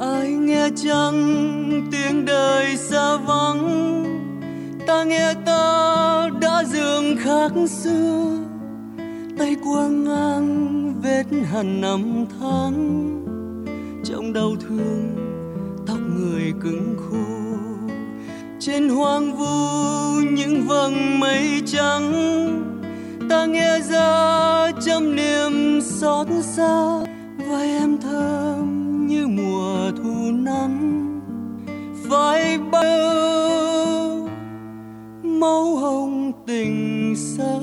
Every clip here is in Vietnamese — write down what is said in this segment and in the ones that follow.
ai nghe chăng tiếng đời xa vắng? Ta nghe ta đã dường khác xưa. Tay qua ngang vết hằn năm tháng. Trong đau thương, tóc người cứng khô trên hoang vu những vầng mây trắng. Ta nghe ra trăm niềm xót xa. Vai em vai bao máu hồng tình xa.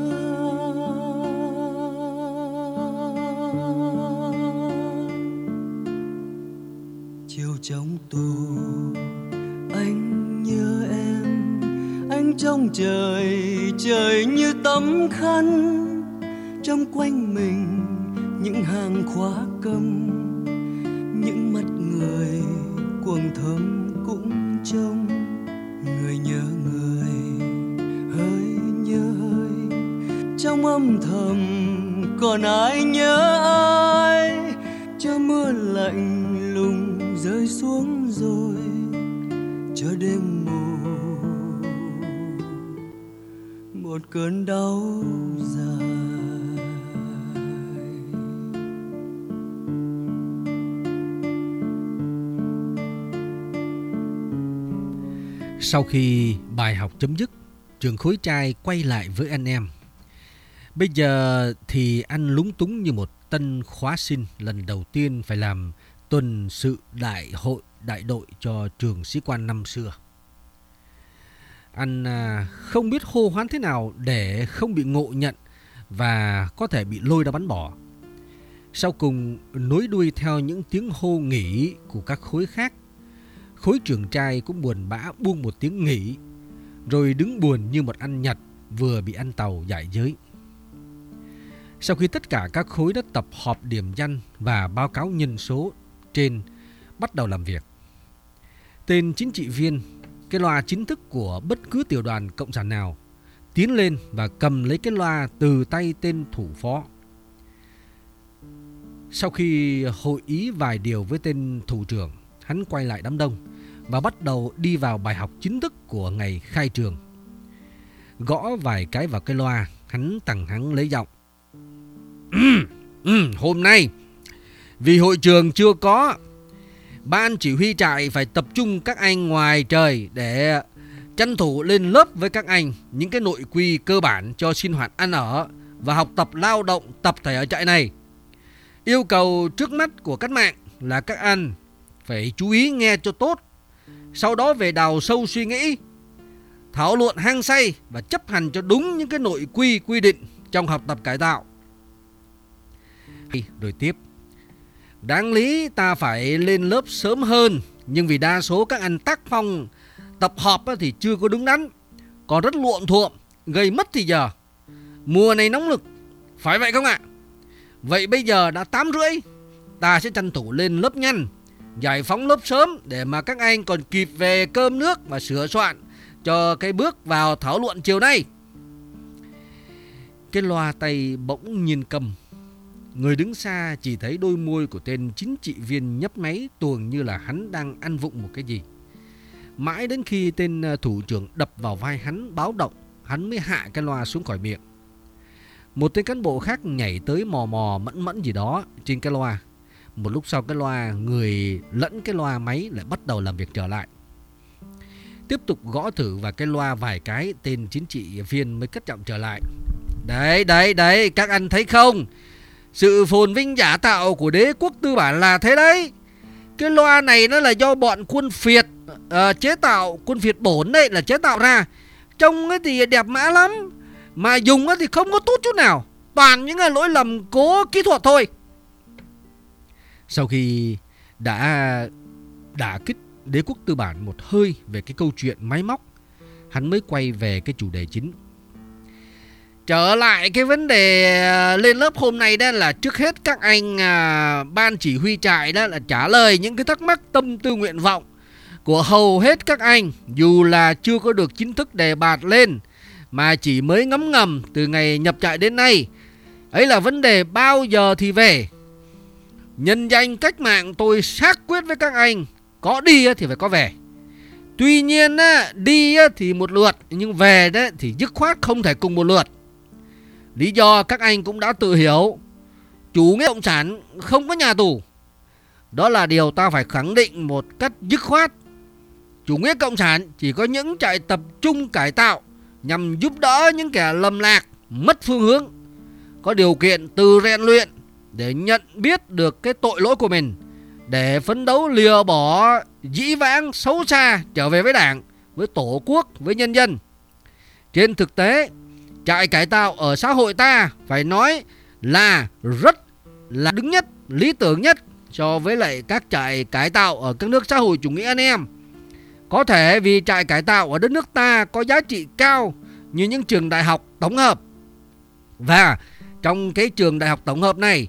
Chiều trong tù, anh nhớ em, anh trong trời trời như tấm khăn. Trong quanh mình những hàng khóa cầm âm thầm còn ai nhớ ai cho mưa lạnh lùng rơi xuống rồi cho đêm mù một cơn đau dài Sau khi bài học chấm dứt, trường khối trai quay lại với anh em. Bây giờ thì anh lúng túng như một tân khóa sinh lần đầu tiên phải làm tuần sự đại hội, đại đội cho trường sĩ quan năm xưa. Anh à, không biết hô hoán thế nào để không bị ngộ nhận và có thể bị lôi ra bắn bỏ. Sau cùng, nối đuôi theo những tiếng hô nghỉ của các khối khác, Khối trưởng trai cũng buồn bã buông một tiếng nghỉ, Rồi đứng buồn như một ăn nhật Vừa bị ăn tàu giải giới sau khi tất cả các khối đã tập họp điểm danh Và báo cáo nhân số trên Bắt đầu làm việc Tên chính trị viên Cái loa chính thức của bất cứ tiểu đoàn cộng sản nào Tiến lên và cầm lấy cái loa từ tay tên thủ phó Sau khi hội ý vài điều với tên thủ trưởng hắn quay lại đám đông và bắt đầu đi vào bài học chính thức của ngày khai trường. Gõ vài cái vào cái loa, hắn tằng hắn lấy giọng. Ừ, hôm nay, vì hội trường chưa có, ban chỉ huy trại phải tập trung các anh ngoài trời để tranh thủ lên lớp với các anh những cái nội quy cơ bản cho sinh hoạt ăn ở và học tập lao động tập thể ở trại này. Yêu cầu trước mắt của cách mạng là các anh phải chú ý nghe cho tốt. Sau đó về đào sâu suy nghĩ, thảo luận hăng say và chấp hành cho đúng những cái nội quy quy định trong học tập cải tạo. Rồi tiếp. Đáng lý ta phải lên lớp sớm hơn, nhưng vì đa số các anh tác phong tập họp thì chưa có đúng đắn, còn rất luộm thuộm, gây mất thì giờ. Mùa này nóng lực, phải vậy không ạ? Vậy bây giờ đã 8 rưỡi, ta sẽ tranh thủ lên lớp nhanh giải phóng lớp sớm để mà các anh còn kịp về cơm nước và sửa soạn cho cái bước vào thảo luận chiều nay. Cái loa tay bỗng nhiên cầm. Người đứng xa chỉ thấy đôi môi của tên chính trị viên nhấp máy tuồng như là hắn đang ăn vụng một cái gì. Mãi đến khi tên ờ, thủ trưởng đập vào vai hắn báo động, hắn mới hạ cái loa xuống khỏi miệng. Một tên cán bộ khác nhảy tới mò mò mẫn mẫn gì đó trên cái loa. Một lúc sau cái loa người lẫn cái loa máy lại bắt đầu làm việc trở lại. Tiếp tục gõ thử vào cái loa vài cái tên chính trị viên mới cất trọng trở lại. Đấy, đấy, đấy, các anh thấy không? Sự phồn vinh giả tạo của đế quốc tư bản là thế đấy. Cái loa này nó là do bọn quân phiệt uh, ờ, chế tạo, quân phiệt bổn đấy là chế tạo ra. Trông ấy thì đẹp mã lắm. Mà dùng thì không có tốt chút nào. Toàn những cái lỗi lầm cố kỹ thuật thôi. Sau khi đã đả kích đế quốc tư bản một hơi về cái câu chuyện máy móc, hắn mới quay về cái chủ đề chính. Trở lại cái vấn đề ờ, lên lớp hôm nay đó là trước hết các anh à, ban chỉ huy trại đó là trả lời những cái thắc mắc tâm tư nguyện vọng của hầu hết các anh. Dù là chưa có được chính thức đề bạt lên mà chỉ mới ngấm ngầm từ ngày nhập trại đến nay. Ấy là vấn đề bao giờ thì về. Nhân danh cách mạng tôi xác quyết với các anh Có đi thì phải có về. Tuy nhiên đi thì một lượt Nhưng về thì dứt khoát không thể cùng một lượt. Lý do các anh cũng đã tự hiểu. Chủ nghĩa cộng sản không có nhà tù. Đó là điều ta phải khẳng định một cách dứt khoát. Chủ nghĩa cộng sản chỉ có những trại tập trung cải tạo Nhằm giúp đỡ những kẻ lầm lạc, mất phương hướng Có điều kiện từ rèn luyện để nhận biết được cái tội lỗi của mình để phấn đấu lìa bỏ dĩ vãng xấu xa trở về với đảng với tổ quốc với nhân dân. Trên thực tế trại cải tạo ở xã hội ta phải nói là rất là đứng nhất lý tưởng nhất so với lại các trại cải tạo ở các nước xã hội chủ nghĩa anh em có thể vì trại cải tạo ở đất nước ta có giá trị cao như những trường đại học tổng hợp và trong cái trường đại học tổng hợp này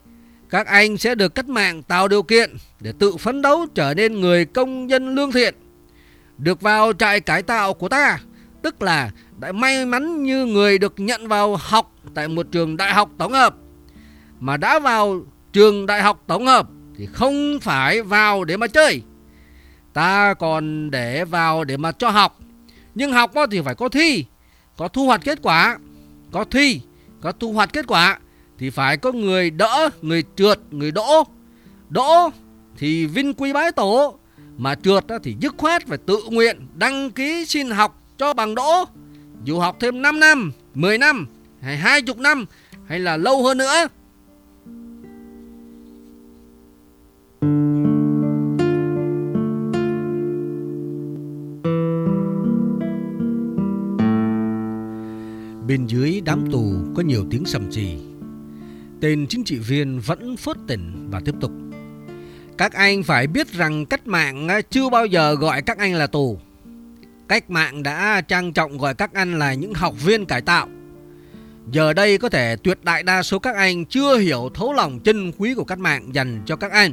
các anh sẽ được cách mạng tạo điều kiện để tự phấn đấu trở nên người công dân lương thiện. Được vào trại cải tạo của ta, tức là đã may mắn như người được nhận vào học tại một trường đại học tổng hợp. Mà đã vào trường đại học tổng hợp thì không phải vào để mà chơi. Ta còn để vào để mà cho học. Nhưng học thì phải có thi, có thu hoạch kết quả, có thi, có thu hoạch kết quả thì phải có người đỡ, người trượt, người đỗ. Đỗ thì vinh quy bái tổ, mà trượt thì dứt khoát phải tự nguyện đăng ký xin học cho bằng đỗ. Dù học thêm 5 năm, 10 năm, hay 20 năm, hay là lâu hơn nữa. Bên dưới đám tù có nhiều tiếng sầm trì Tên chính trị viên vẫn phớt tỉnh và tiếp tục. Các anh phải biết rằng cách mạng chưa bao giờ gọi các anh là tù. Cách mạng đã trang trọng gọi các anh là những học viên cải tạo. Giờ đây có thể tuyệt đại đa số các anh chưa hiểu thấu lòng chân quý của cách mạng dành cho các anh.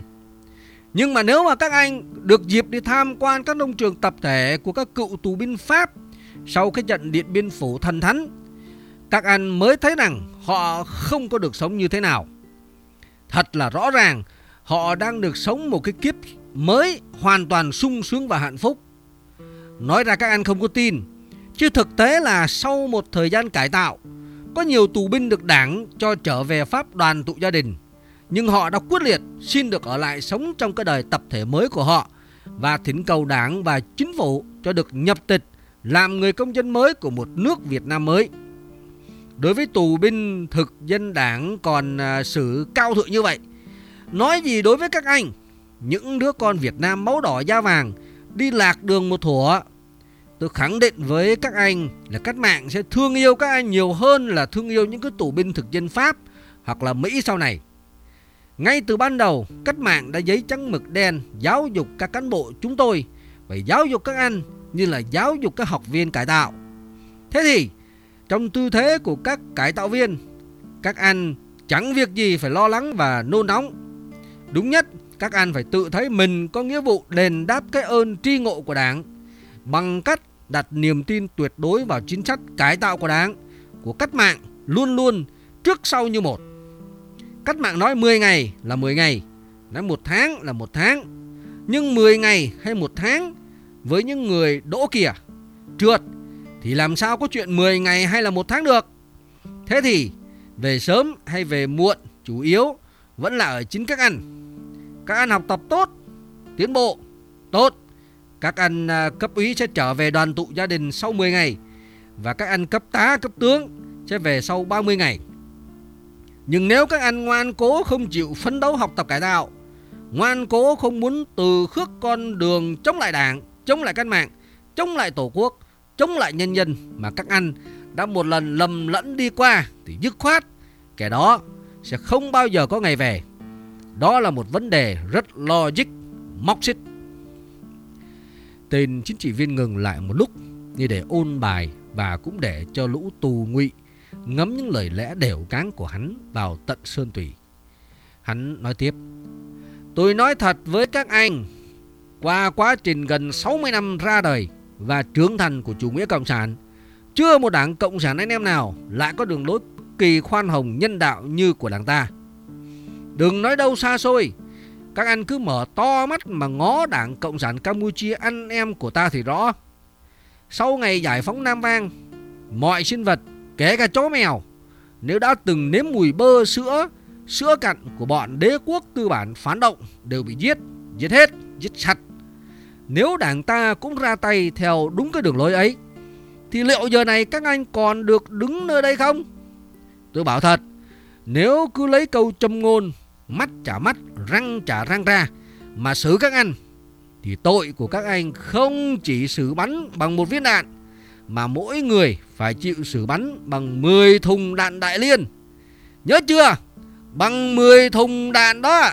Nhưng mà nếu mà các anh được dịp đi tham quan các nông trường tập thể của các cựu tù binh Pháp sau cái trận Điện Biên Phủ thần thánh, các anh mới thấy rằng họ không có được sống như thế nào. Thật là rõ ràng, họ đang được sống một cái kiếp mới hoàn toàn sung sướng và hạnh phúc. Nói ra các anh không có tin, chứ thực tế là sau một thời gian cải tạo, có nhiều tù binh được đảng cho trở về Pháp đoàn tụ gia đình. Nhưng họ đã quyết liệt xin được ở lại sống trong cái đời tập thể mới của họ và thỉnh cầu đảng và chính phủ cho được nhập tịch làm người công dân mới của một nước Việt Nam mới. Đối với tù binh thực dân đảng còn à, xử cao thượng như vậy Nói gì đối với các anh Những đứa con Việt Nam máu đỏ da vàng Đi lạc đường một thủa Tôi khẳng định với các anh là cách mạng sẽ thương yêu các anh nhiều hơn là thương yêu những cái tù binh thực dân Pháp hoặc là Mỹ sau này. Ngay từ ban đầu, cách mạng đã giấy trắng mực đen giáo dục các cán bộ chúng tôi phải giáo dục các anh như là giáo dục các học viên cải tạo. Thế thì trong tư thế của các cải tạo viên, các anh chẳng việc gì phải lo lắng và nôn nóng. Đúng nhất, các anh phải tự thấy mình có nghĩa vụ đền đáp cái ơn tri ngộ của Đảng bằng cách đặt niềm tin tuyệt đối vào chính sách cải tạo của Đảng, của cách mạng luôn luôn trước sau như một. Cách mạng nói 10 ngày là 10 ngày, nói một tháng là một tháng. Nhưng 10 ngày hay một tháng với những người đỗ kìa, trượt thì làm sao có chuyện 10 ngày hay là một tháng được. Thế thì về sớm hay về muộn chủ yếu vẫn là ở chính các anh. Các anh học tập tốt, tiến bộ tốt. Các anh à, cấp úy sẽ trở về đoàn tụ gia đình sau 10 ngày và các anh cấp tá, cấp tướng sẽ về sau 30 ngày. Nhưng nếu các anh ngoan cố không chịu phấn đấu học tập cải tạo, ngoan cố không muốn từ khước con đường chống lại đảng, chống lại cách mạng, chống lại tổ quốc chống lại nhân dân mà các anh đã một lần lầm lẫn đi qua thì dứt khoát kẻ đó sẽ không bao giờ có ngày về. Đó là một vấn đề rất logic, móc xích. Tên chính trị viên ngừng lại một lúc như để ôn bài và cũng để cho lũ tù ngụy ngấm những lời lẽ đều cáng của hắn vào tận sơn tùy. Hắn nói tiếp: "Tôi nói thật với các anh, qua quá trình gần 60 năm ra đời, và trưởng thành của chủ nghĩa cộng sản. Chưa một đảng cộng sản anh em nào lại có đường lối kỳ khoan hồng nhân đạo như của đảng ta. Đừng nói đâu xa xôi, Các anh cứ mở to mắt mà ngó đảng Cộng sản Campuchia anh em của ta thì rõ. Sau ngày giải phóng Nam Vang, mọi sinh vật, kể cả chó mèo, nếu đã từng nếm mùi bơ sữa, sữa cặn của bọn đế quốc tư bản phản động đều bị giết, giết hết, giết sạch. Nếu đảng ta cũng ra tay theo đúng cái đường lối ấy, thì liệu giờ này các anh còn được đứng nơi đây không? Tôi bảo thật, nếu cứ lấy câu châm ngôn mắt trả mắt, răng trả răng ra mà xử các anh thì tội của các anh không chỉ xử bắn bằng một viên đạn mà mỗi người phải chịu xử bắn bằng 10 thùng đạn đại liên. Nhớ chưa? Bằng 10 thùng đạn đó.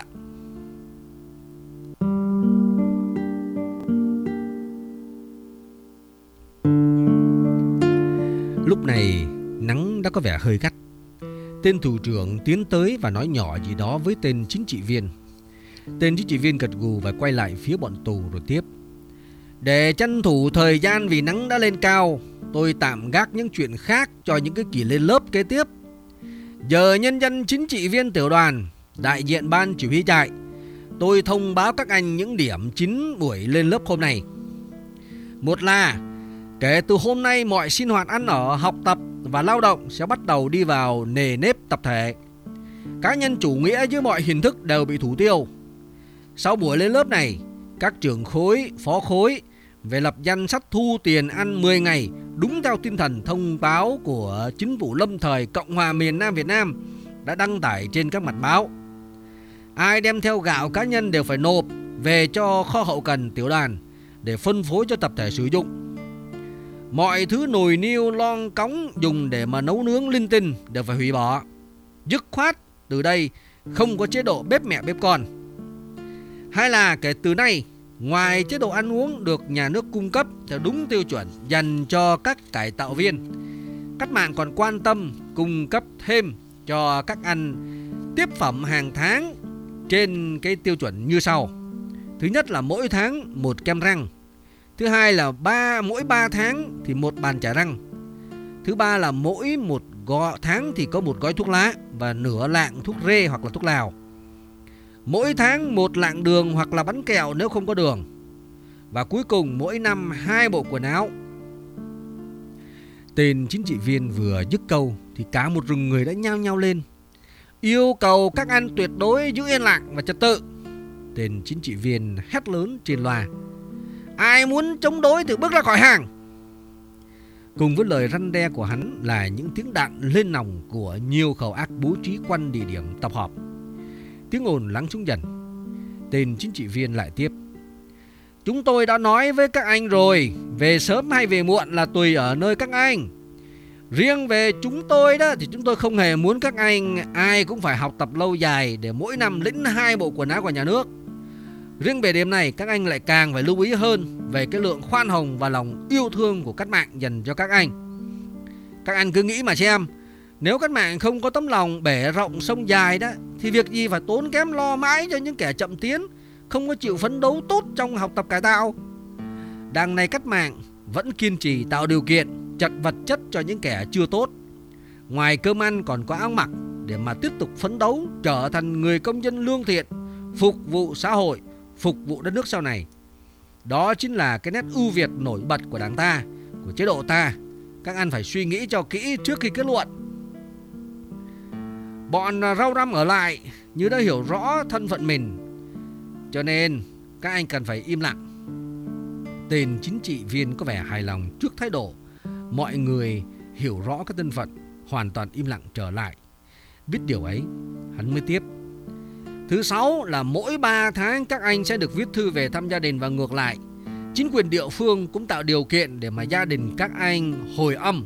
Lúc này nắng đã có vẻ hơi gắt Tên thủ trưởng tiến tới và nói nhỏ gì đó với tên chính trị viên. Tên chính trị viên gật gù và quay lại phía bọn tù rồi tiếp. Để tranh thủ thời gian vì nắng đã lên cao, tôi tạm gác những chuyện khác cho những cái kỳ lên lớp kế tiếp. Giờ nhân dân chính trị viên tiểu đoàn, đại diện ban chỉ huy trại, tôi thông báo các anh những điểm chính buổi lên lớp hôm nay. Một là kể từ hôm nay mọi sinh hoạt ăn ở, học tập và lao động sẽ bắt đầu đi vào nề nếp tập thể. Cá nhân chủ nghĩa dưới mọi hình thức đều bị thủ tiêu. Sau buổi lên lớp này, các trưởng khối, phó khối về lập danh sách thu tiền ăn 10 ngày đúng theo tinh thần thông báo của chính phủ lâm thời Cộng hòa miền Nam Việt Nam đã đăng tải trên các mặt báo. Ai đem theo gạo cá nhân đều phải nộp về cho kho hậu cần tiểu đoàn để phân phối cho tập thể sử dụng Mọi thứ nồi niêu lon cống dùng để mà nấu nướng linh tinh đều phải hủy bỏ. Dứt khoát từ đây không có chế độ bếp mẹ bếp con. Hay là kể từ nay ngoài chế độ ăn uống được nhà nước cung cấp theo đúng tiêu chuẩn dành cho các cải tạo viên, các mạng còn quan tâm cung cấp thêm cho các ăn tiếp phẩm hàng tháng trên cái tiêu chuẩn như sau. Thứ nhất là mỗi tháng một kem răng Thứ hai là ba, mỗi 3 tháng thì một bàn chải răng. Thứ ba là mỗi một gọ tháng thì có một gói thuốc lá và nửa lạng thuốc rê hoặc là thuốc lào. Mỗi tháng một lạng đường hoặc là bánh kẹo nếu không có đường. Và cuối cùng mỗi năm hai bộ quần áo. Tên chính trị viên vừa dứt câu thì cả một rừng người đã nhao nhao lên. Yêu cầu các anh tuyệt đối giữ yên lặng và trật tự. Tên chính trị viên hét lớn trên loa. Ai muốn chống đối thì bước ra khỏi hàng Cùng với lời răn đe của hắn là những tiếng đạn lên nòng của nhiều khẩu ác bố trí quanh địa điểm tập họp. Tiếng ồn lắng xuống dần. Tên chính trị viên lại tiếp. Chúng tôi đã nói với các anh rồi, về sớm hay về muộn là tùy ở nơi các anh. Riêng về chúng tôi đó thì chúng tôi không hề muốn các anh ai cũng phải học tập lâu dài để mỗi năm lĩnh hai bộ quần áo của nhà nước. Riêng về điểm này các anh lại càng phải lưu ý hơn về cái lượng khoan hồng và lòng yêu thương của các mạng dành cho các anh. Các anh cứ nghĩ mà xem, nếu các mạng không có tấm lòng bể rộng sông dài đó thì việc gì phải tốn kém lo mãi cho những kẻ chậm tiến, không có chịu phấn đấu tốt trong học tập cải tạo. Đằng này cách mạng vẫn kiên trì tạo điều kiện chặt vật chất cho những kẻ chưa tốt. Ngoài cơm ăn còn có áo mặc để mà tiếp tục phấn đấu trở thành người công dân lương thiện, phục vụ xã hội phục vụ đất nước sau này. Đó chính là cái nét ưu việt nổi bật của đảng ta, của chế độ ta. Các anh phải suy nghĩ cho kỹ trước khi kết luận. Bọn rau răm ở lại như đã hiểu rõ thân phận mình. Cho nên các anh cần phải im lặng. Tên chính trị viên có vẻ hài lòng trước thái độ. Mọi người hiểu rõ cái thân phận, hoàn toàn im lặng trở lại. Biết điều ấy, hắn mới tiếp. Thứ sáu là mỗi 3 tháng các anh sẽ được viết thư về thăm gia đình và ngược lại. Chính quyền địa phương cũng tạo điều kiện để mà gia đình các anh hồi âm.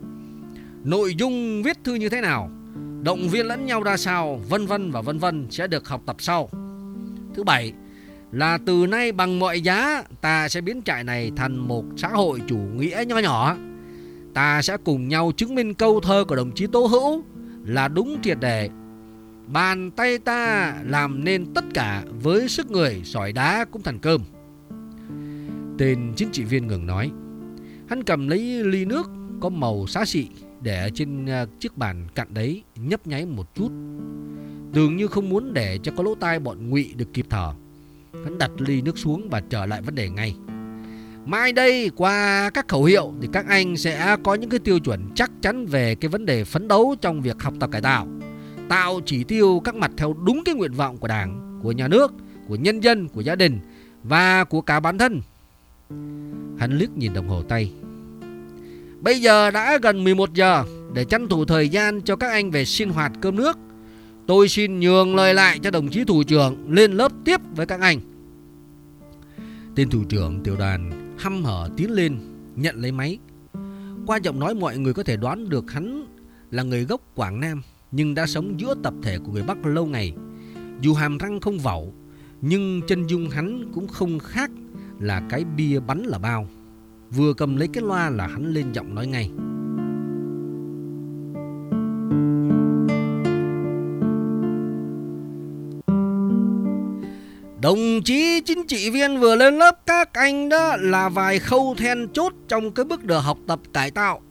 Nội dung viết thư như thế nào, động viên lẫn nhau ra sao, vân vân và vân vân sẽ được học tập sau. Thứ bảy là từ nay bằng mọi giá ta sẽ biến trại này thành một xã hội chủ nghĩa nho nhỏ. Ta sẽ cùng nhau chứng minh câu thơ của đồng chí Tố Hữu là đúng triệt để Bàn tay ta làm nên tất cả với sức người, sỏi đá cũng thành cơm. Tên chính trị viên ngừng nói. Hắn cầm lấy ly nước có màu xá xị để trên à, chiếc bàn cạnh đấy nhấp nháy một chút. Dường như không muốn để cho có lỗ tai bọn ngụy được kịp thở. Hắn đặt ly nước xuống và trở lại vấn đề ngay. Mai đây qua các khẩu hiệu thì các anh sẽ có những cái tiêu chuẩn chắc chắn về cái vấn đề phấn đấu trong việc học tập cải tạo. Tạo chỉ tiêu các mặt theo đúng cái nguyện vọng của Đảng, của nhà nước, của nhân dân, của gia đình và của cả bản thân. Hắn liếc nhìn đồng hồ tay. Bây giờ đã gần 11 giờ để tranh thủ thời gian cho các anh về sinh hoạt cơm nước. Tôi xin nhường lời lại cho đồng chí thủ trưởng lên lớp tiếp với các anh. Tên thủ trưởng tiểu đoàn hăm hở tiến lên nhận lấy máy. Qua giọng nói mọi người có thể đoán được hắn là người gốc Quảng Nam nhưng đã sống giữa tập thể của người Bắc lâu ngày. Dù hàm răng không vẩu, nhưng chân dung hắn cũng không khác là cái bia bắn là bao. Vừa cầm lấy cái loa là hắn lên giọng nói ngay. Đồng chí chính trị viên vừa lên lớp, các anh đó là vài khâu then chốt trong cái bước đường học tập cải tạo.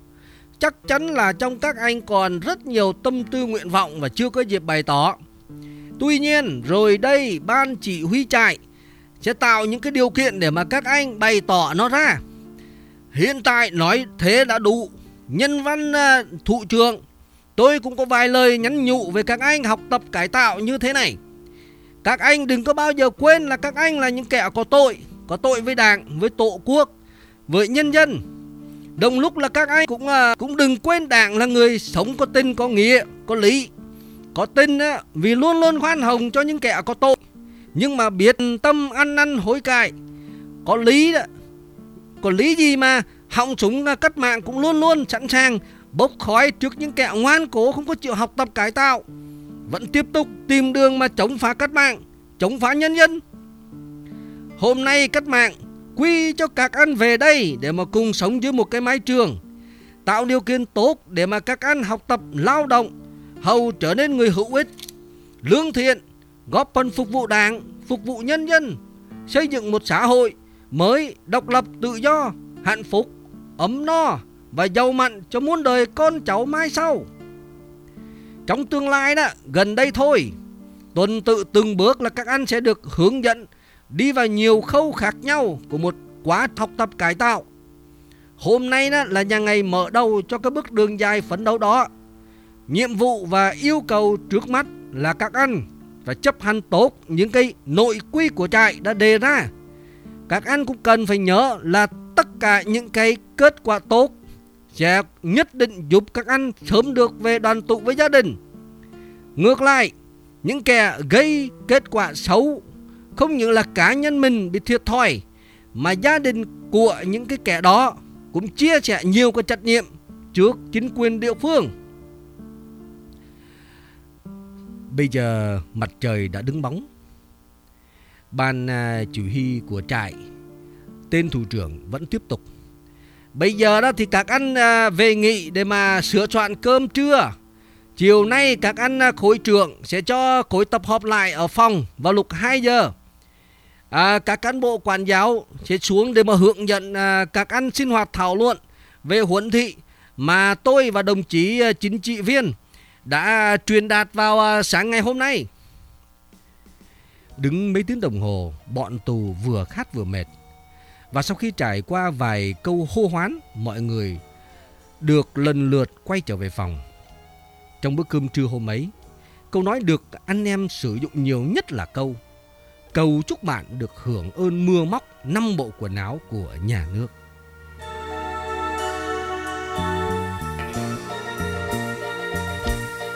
Chắc chắn là trong các anh còn rất nhiều tâm tư nguyện vọng và chưa có dịp bày tỏ. Tuy nhiên rồi đây ban chỉ huy trại sẽ tạo những cái điều kiện để mà các anh bày tỏ nó ra. Hiện tại nói thế đã đủ. Nhân văn à, thụ trưởng, tôi cũng có vài lời nhắn nhủ về các anh học tập cải tạo như thế này. Các anh đừng có bao giờ quên là các anh là những kẻ có tội, có tội với đảng, với tổ quốc, với nhân dân. Đồng lúc là các anh cũng à, cũng đừng quên đảng là người sống có tin có nghĩa, có lý. Có tin á, vì luôn luôn khoan hồng cho những kẻ có tội. Nhưng mà biết tâm ăn năn hối cải. Có lý đó. Có lý gì mà họng súng à, cắt mạng cũng luôn luôn sẵn sàng bốc khói trước những kẻ ngoan cố không có chịu học tập cải tạo vẫn tiếp tục tìm đường mà chống phá cách mạng, chống phá nhân dân. Hôm nay cách mạng quy cho các anh về đây để mà cùng sống dưới một cái mái trường, tạo điều kiện tốt để mà các anh học tập lao động, hầu trở nên người hữu ích, lương thiện, góp phần phục vụ đảng, phục vụ nhân dân, xây dựng một xã hội mới độc lập tự do, hạnh phúc, ấm no và giàu mạnh cho muôn đời con cháu mai sau. Trong tương lai đó, gần đây thôi, tuần tự từng bước là các anh sẽ được hướng dẫn đi vào nhiều khâu khác nhau của một quá học tập cải tạo. Hôm nay đó là nhà ngày mở đầu cho cái bước đường dài phấn đấu đó. Nhiệm vụ và yêu cầu trước mắt là các anh phải chấp hành tốt những cái nội quy của trại đã đề ra. Các anh cũng cần phải nhớ là tất cả những cái kết quả tốt sẽ nhất định giúp các anh sớm được về đoàn tụ với gia đình. Ngược lại, những kẻ gây kết quả xấu không những là cá nhân mình bị thiệt thòi mà gia đình của những cái kẻ đó cũng chia sẻ nhiều cái trách nhiệm trước chính quyền địa phương. Bây giờ mặt trời đã đứng bóng. Ban chủ chỉ huy của trại, tên thủ trưởng vẫn tiếp tục Bây giờ đó thì các anh à, về nghỉ để mà sửa soạn cơm trưa. Chiều nay các anh à, khối trưởng sẽ cho khối tập họp lại ở phòng vào lúc 2 giờ. À, các cán bộ quản giáo sẽ xuống để mà hướng dẫn à, các anh sinh hoạt thảo luận về huấn thị mà tôi và đồng chí à, chính trị viên đã truyền đạt vào à, sáng ngày hôm nay. Đứng mấy tiếng đồng hồ, bọn tù vừa khát vừa mệt. Và sau khi trải qua vài câu hô hoán, mọi người được lần lượt quay trở về phòng. Trong bữa cơm trưa hôm ấy, câu nói được anh em sử dụng nhiều nhất là câu Cầu chúc bạn được hưởng ơn mưa móc năm bộ quần áo của nhà nước.